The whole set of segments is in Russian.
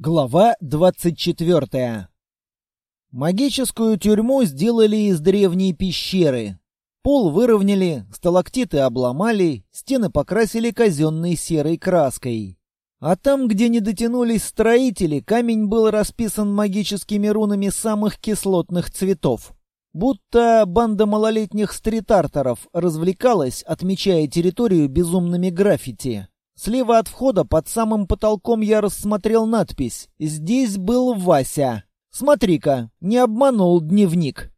Глава 24. Магическую тюрьму сделали из древней пещеры. Пол выровняли, сталактиты обломали, стены покрасили казенной серой краской. А там, где не дотянулись строители, камень был расписан магическими рунами самых кислотных цветов. Будто банда малолетних стрит-артеров развлекалась, отмечая территорию безумными граффити. Слева от входа под самым потолком я рассмотрел надпись «Здесь был Вася». Смотри-ка, не обманул дневник.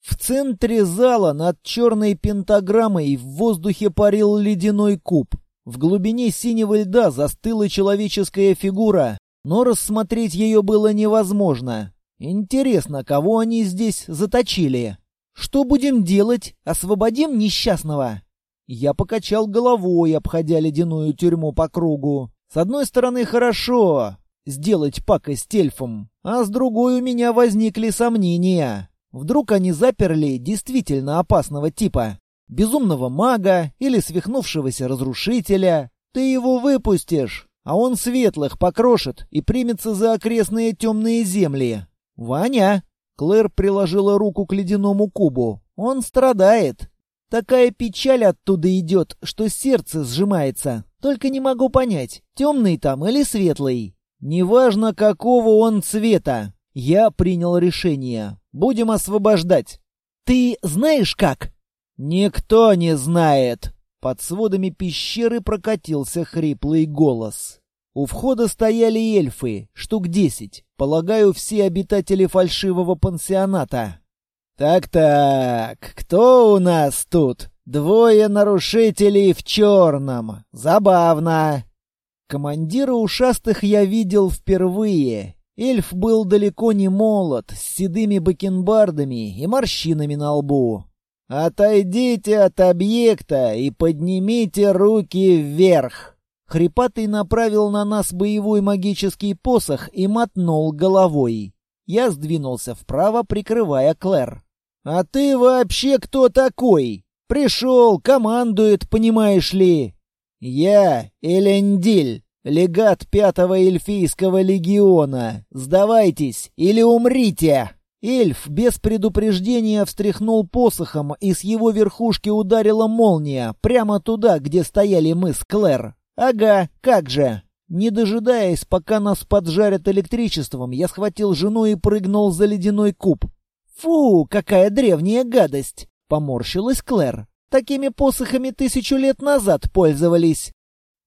В центре зала над черной пентаграммой в воздухе парил ледяной куб. В глубине синего льда застыла человеческая фигура, но рассмотреть ее было невозможно. Интересно, кого они здесь заточили? Что будем делать? Освободим несчастного? Я покачал головой, обходя ледяную тюрьму по кругу. С одной стороны, хорошо сделать пакость эльфам, а с другой у меня возникли сомнения. Вдруг они заперли действительно опасного типа? Безумного мага или свихнувшегося разрушителя? Ты его выпустишь, а он светлых покрошит и примется за окрестные темные земли. «Ваня!» Клэр приложила руку к ледяному кубу. «Он страдает. Такая печаль оттуда идет, что сердце сжимается. Только не могу понять, темный там или светлый. Неважно, какого он цвета. Я принял решение. Будем освобождать. Ты знаешь как? Никто не знает. Под сводами пещеры прокатился хриплый голос. У входа стояли эльфы, штук десять. Полагаю, все обитатели фальшивого пансионата. «Так-так, кто у нас тут? Двое нарушителей в черном. Забавно!» Командира ушастых я видел впервые. Эльф был далеко не молод, с седыми бакенбардами и морщинами на лбу. «Отойдите от объекта и поднимите руки вверх!» Хрипатый направил на нас боевой магический посох и мотнул головой. Я сдвинулся вправо, прикрывая Клэр. «А ты вообще кто такой? Пришел, командует, понимаешь ли?» «Я Элендиль, легат пятого эльфийского легиона. Сдавайтесь или умрите!» Эльф без предупреждения встряхнул посохом, и с его верхушки ударила молния, прямо туда, где стояли мы с Клэр. «Ага, как же!» Не дожидаясь, пока нас поджарят электричеством, я схватил жену и прыгнул за ледяной куб. «Фу, какая древняя гадость!» — поморщилась Клэр. «Такими посохами тысячу лет назад пользовались».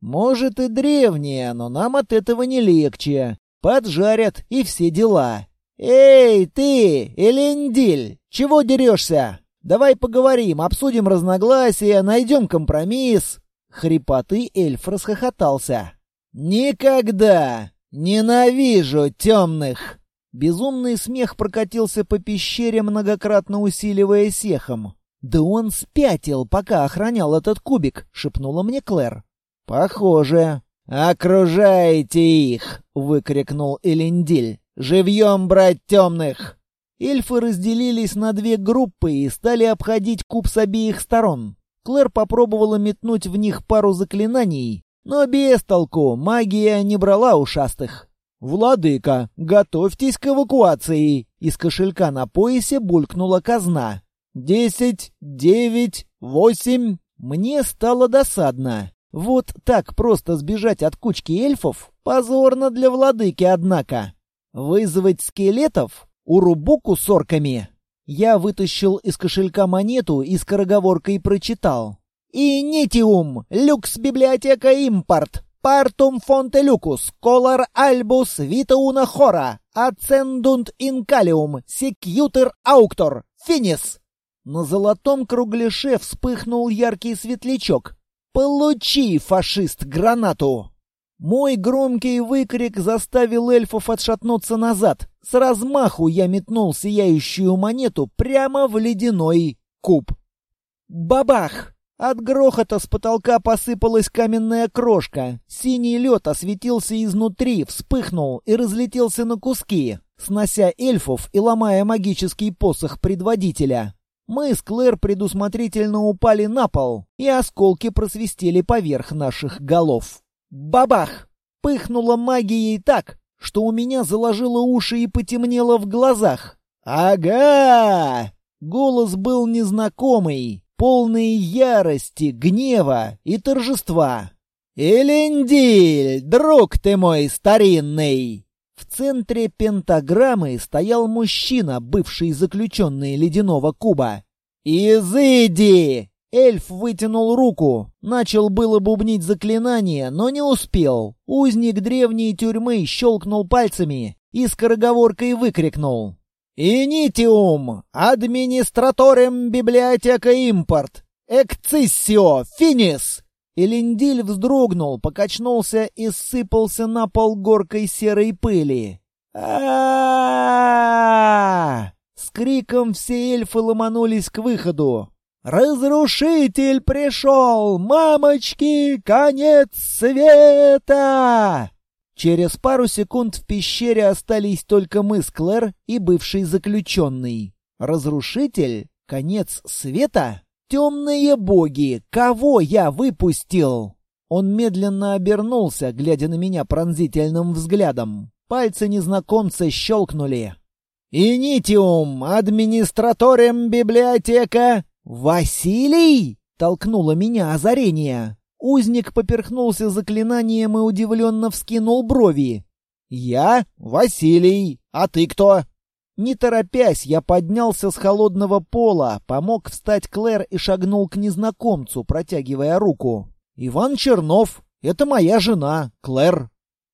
«Может и древняя, но нам от этого не легче. Поджарят и все дела». «Эй, ты, Элендиль, чего дерешься? Давай поговорим, обсудим разногласия, найдем компромисс». Хрипотый эльф расхохотался. «Никогда! Ненавижу темных!» Безумный смех прокатился по пещере, многократно усиливая сехом. «Да он спятил, пока охранял этот кубик», — шепнула мне Клэр. «Похоже». «Окружайте их!» — выкрикнул Элендиль. «Живьем брать темных!» Эльфы разделились на две группы и стали обходить куб с обеих сторон. Клэр попробовала метнуть в них пару заклинаний, но без толку, магия не брала ушастых. «Владыка, готовьтесь к эвакуации!» Из кошелька на поясе булькнула казна. «Десять, девять, восемь...» Мне стало досадно. Вот так просто сбежать от кучки эльфов? Позорно для владыки, однако. Вызвать скелетов? Урубуку с орками? Я вытащил из кошелька монету и скороговоркой прочитал. «Инитиум! Люкс библиотека импорт! Фонте люкус, колор альбус витауна хора, ацендунт инкалиум, секьютер ауктор, финис. На золотом кругляше вспыхнул яркий светлячок. «Получи, фашист, гранату!» Мой громкий выкрик заставил эльфов отшатнуться назад. С размаху я метнул сияющую монету прямо в ледяной куб. Бабах! От грохота с потолка посыпалась каменная крошка. Синий лед осветился изнутри, вспыхнул и разлетелся на куски, снося эльфов и ломая магический посох предводителя. Мы с Клэр предусмотрительно упали на пол, и осколки просвистели поверх наших голов. Бабах! Пыхнула магией так, что у меня заложило уши и потемнело в глазах. «Ага!» Голос был незнакомый, полный ярости, гнева и торжества. «Элендиль, друг ты мой старинный!» В центре пентаграммы стоял мужчина, бывший заключенный ледяного куба. «Изыди!» Эльф вытянул руку, начал было бубнить заклинание, но не успел. Узник древней тюрьмы щелкнул пальцами и скороговоркой выкрикнул. «Инитиум! Администраторем библиотека импорт! Экциссио! Финис!» Элендиль вздрогнул, покачнулся и сыпался на пол горкой серой пыли. а С криком все эльфы ломанулись к выходу. «Разрушитель пришел! Мамочки, конец света!» Через пару секунд в пещере остались только мы с Клэр и бывший заключенный. «Разрушитель? Конец света?» «Темные боги! Кого я выпустил?» Он медленно обернулся, глядя на меня пронзительным взглядом. Пальцы незнакомца щелкнули. «Инитиум, администраторем библиотека!» «Василий!» — толкнуло меня озарение. Узник поперхнулся заклинанием и удивленно вскинул брови. «Я Василий, а ты кто?» Не торопясь, я поднялся с холодного пола, помог встать Клэр и шагнул к незнакомцу, протягивая руку. «Иван Чернов, это моя жена, Клэр».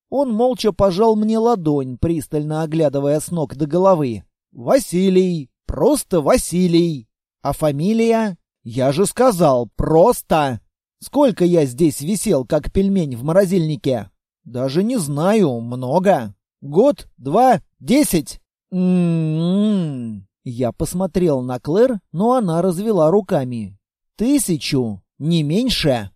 Он молча пожал мне ладонь, пристально оглядывая с ног до головы. «Василий, просто Василий. А фамилия? Я же сказал, просто. Сколько я здесь висел, как пельмень в морозильнике? Даже не знаю, много. Год, два, десять? М-м-м. Я посмотрел на Клэр, но она развела руками. Тысячу, не меньше.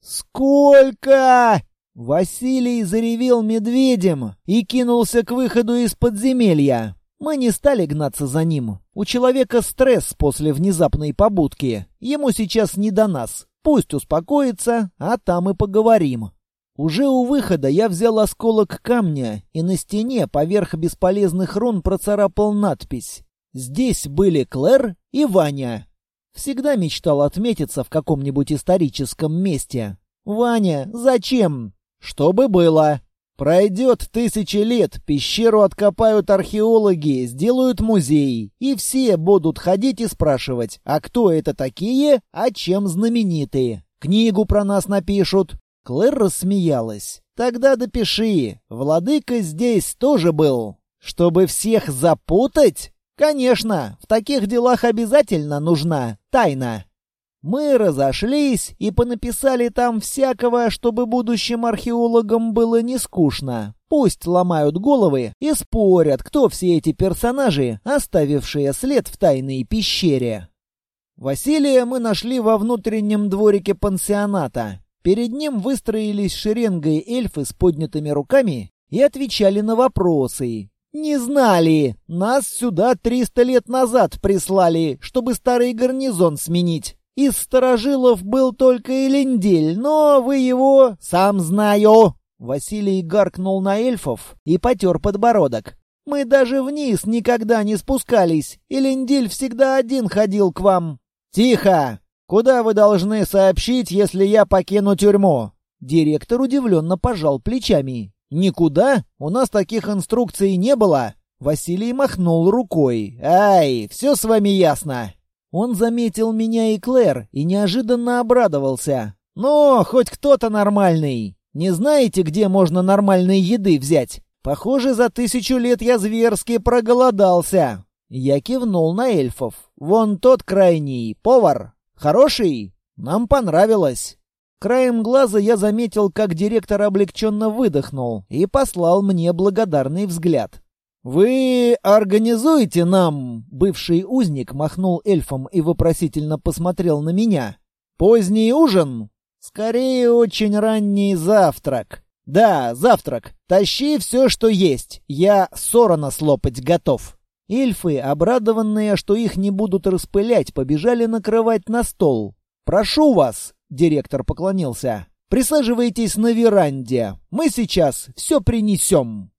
Сколько? Василий заревел медведем и кинулся к выходу из подземелья. Мы не стали гнаться за ним. У человека стресс после внезапной побудки. Ему сейчас не до нас. Пусть успокоится, а там и поговорим. Уже у выхода я взял осколок камня и на стене поверх бесполезных рун процарапал надпись. Здесь были Клэр и Ваня. Всегда мечтал отметиться в каком-нибудь историческом месте. «Ваня, зачем?» «Чтобы было». Пройдет тысячи лет, пещеру откопают археологи, сделают музей, и все будут ходить и спрашивать, а кто это такие, а чем знаменитые. Книгу про нас напишут. Клэр рассмеялась. Тогда допиши, владыка здесь тоже был. Чтобы всех запутать? Конечно, в таких делах обязательно нужна тайна. Мы разошлись и понаписали там всякого, чтобы будущим археологам было не скучно. Пусть ломают головы и спорят, кто все эти персонажи, оставившие след в тайной пещере. Василия мы нашли во внутреннем дворике пансионата. Перед ним выстроились шеренгой эльфы с поднятыми руками и отвечали на вопросы. «Не знали! Нас сюда триста лет назад прислали, чтобы старый гарнизон сменить. Из сторожилов был только Элендель, но вы его... Сам знаю!» Василий гаркнул на эльфов и потер подбородок. «Мы даже вниз никогда не спускались. Элендель всегда один ходил к вам». «Тихо! Куда вы должны сообщить, если я покину тюрьму?» Директор удивленно пожал плечами. «Никуда? У нас таких инструкций не было». Василий махнул рукой. «Ай, все с вами ясно. Он заметил меня и Клэр и неожиданно обрадовался. «Ну, хоть кто-то нормальный. Не знаете, где можно нормальной еды взять? Похоже, за тысячу лет я зверски проголодался». Я кивнул на эльфов. «Вон тот крайний, повар. Хороший? Нам понравилось». Краем глаза я заметил, как директор облегченно выдохнул и послал мне благодарный взгляд. «Вы организуете нам...» — бывший узник махнул эльфом и вопросительно посмотрел на меня. «Поздний ужин?» «Скорее, очень ранний завтрак». «Да, завтрак. Тащи все, что есть. Я сорона слопать готов». Эльфы, обрадованные, что их не будут распылять, побежали накрывать на стол. «Прошу вас», — директор поклонился, — «присаживайтесь на веранде. Мы сейчас все принесем».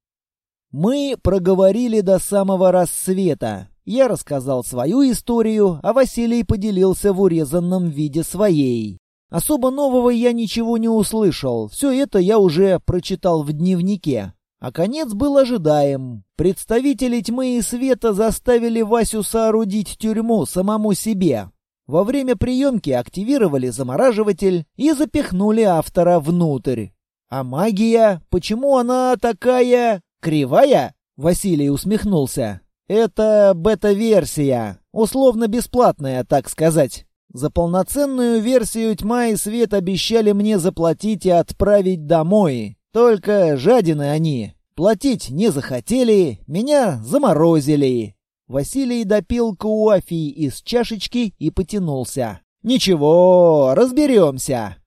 Мы проговорили до самого рассвета. Я рассказал свою историю, а Василий поделился в урезанном виде своей. Особо нового я ничего не услышал. Все это я уже прочитал в дневнике. А конец был ожидаем. Представители тьмы и света заставили Васю соорудить тюрьму самому себе. Во время приемки активировали замораживатель и запихнули автора внутрь. А магия, почему она такая кривая? Василий усмехнулся. Это бета-версия, условно бесплатная, так сказать. За полноценную версию тьма и свет обещали мне заплатить и отправить домой. Только жадины они. Платить не захотели, меня заморозили. Василий допил кофе из чашечки и потянулся. «Ничего, разберемся.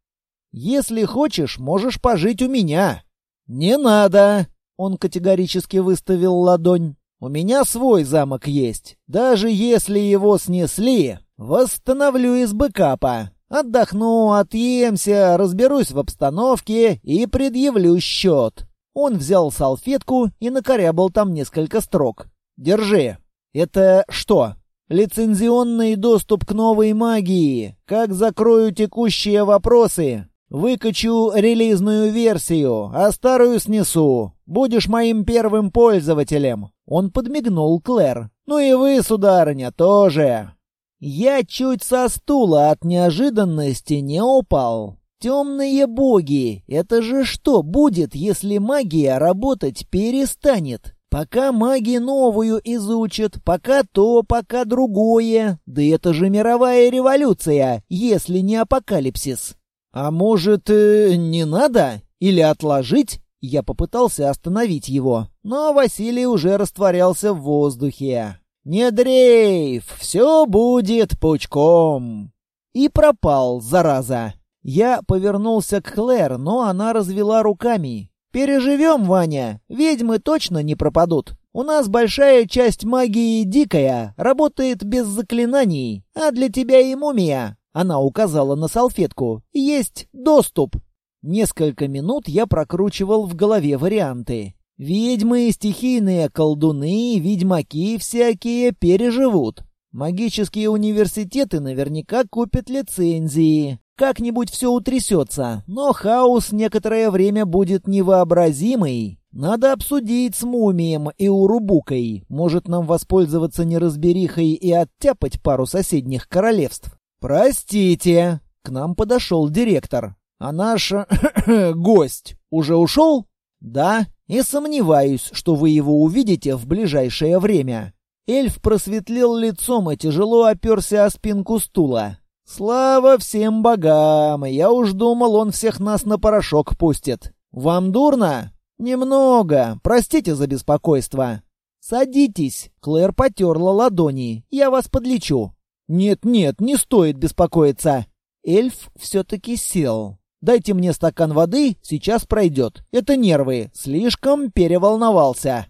Если хочешь, можешь пожить у меня». «Не надо!» — он категорически выставил ладонь. «У меня свой замок есть. Даже если его снесли, восстановлю из бэкапа. Отдохну, отъемся, разберусь в обстановке и предъявлю счет». Он взял салфетку и накорябал там несколько строк. «Держи». «Это что?» «Лицензионный доступ к новой магии. Как закрою текущие вопросы? Выкачу релизную версию, а старую снесу. Будешь моим первым пользователем». Он подмигнул Клэр. «Ну и вы, сударыня, тоже». Я чуть со стула от неожиданности не упал. Темные боги! Это же что будет, если магия работать перестанет? Пока маги новую изучат, пока то, пока другое. Да это же мировая революция, если не апокалипсис. А может, э, не надо? Или отложить? Я попытался остановить его, но Василий уже растворялся в воздухе. «Не дрейф, все будет пучком!» И пропал, зараза. Я повернулся к Клэр, но она развела руками. «Переживем, Ваня, ведьмы точно не пропадут. У нас большая часть магии дикая, работает без заклинаний, а для тебя и мумия». Она указала на салфетку. «Есть доступ». Несколько минут я прокручивал в голове варианты. Ведьмы, стихийные колдуны, ведьмаки всякие переживут. Магические университеты наверняка купят лицензии. Как-нибудь все утрясется, но хаос некоторое время будет невообразимый. Надо обсудить с Мумием и Урубукой. Может нам воспользоваться неразберихой и оттяпать пару соседних королевств. «Простите!» — к нам подошел директор. «А наш гость уже ушел?» «Да, и сомневаюсь, что вы его увидите в ближайшее время». Эльф просветлел лицом и тяжело оперся о спинку стула. «Слава всем богам! Я уж думал, он всех нас на порошок пустит. Вам дурно?» «Немного. Простите за беспокойство». «Садитесь». Клэр потерла ладони. «Я вас подлечу». «Нет-нет, не стоит беспокоиться». Эльф все-таки сел. «Дайте мне стакан воды, сейчас пройдет. Это нервы. Слишком переволновался».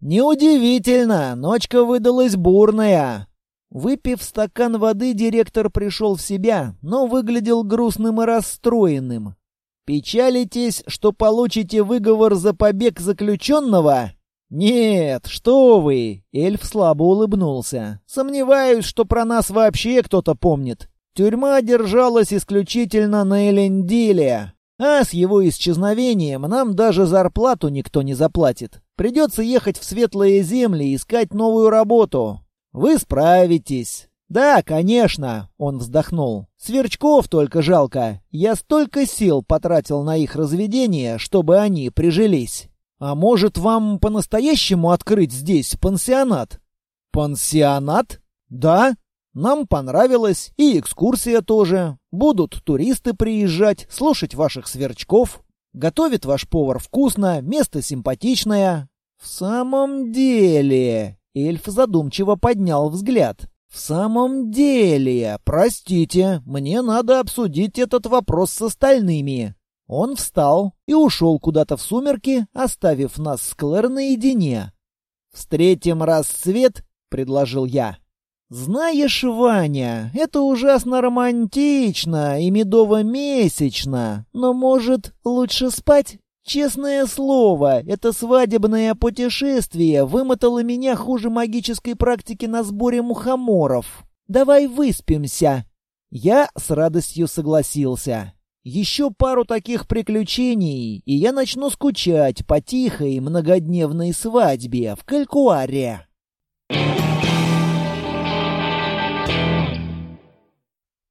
«Неудивительно. Ночка выдалась бурная. Выпив стакан воды, директор пришел в себя, но выглядел грустным и расстроенным. «Печалитесь, что получите выговор за побег заключенного?» «Нет, что вы!» — эльф слабо улыбнулся. «Сомневаюсь, что про нас вообще кто-то помнит. Тюрьма держалась исключительно на Элендиле, а с его исчезновением нам даже зарплату никто не заплатит. Придется ехать в светлые земли и искать новую работу. Вы справитесь. Да, конечно, он вздохнул. Сверчков только жалко. Я столько сил потратил на их разведение, чтобы они прижились. А может, вам по-настоящему открыть здесь пансионат? Пансионат? Да. Нам понравилось, и экскурсия тоже. Будут туристы приезжать, слушать ваших сверчков. Готовит ваш повар вкусно, место симпатичное. В самом деле, Эльф задумчиво поднял взгляд. «В самом деле, простите, мне надо обсудить этот вопрос с остальными». Он встал и ушел куда-то в сумерки, оставив нас с Клэр наедине. «Встретим рассвет», — предложил я. «Знаешь, Ваня, это ужасно романтично и медово-месячно, но, может, лучше спать? Честное слово, это свадебное путешествие вымотало меня хуже магической практики на сборе мухоморов. Давай выспимся. Я с радостью согласился. Еще пару таких приключений, и я начну скучать по тихой многодневной свадьбе в Калькуаре. Thank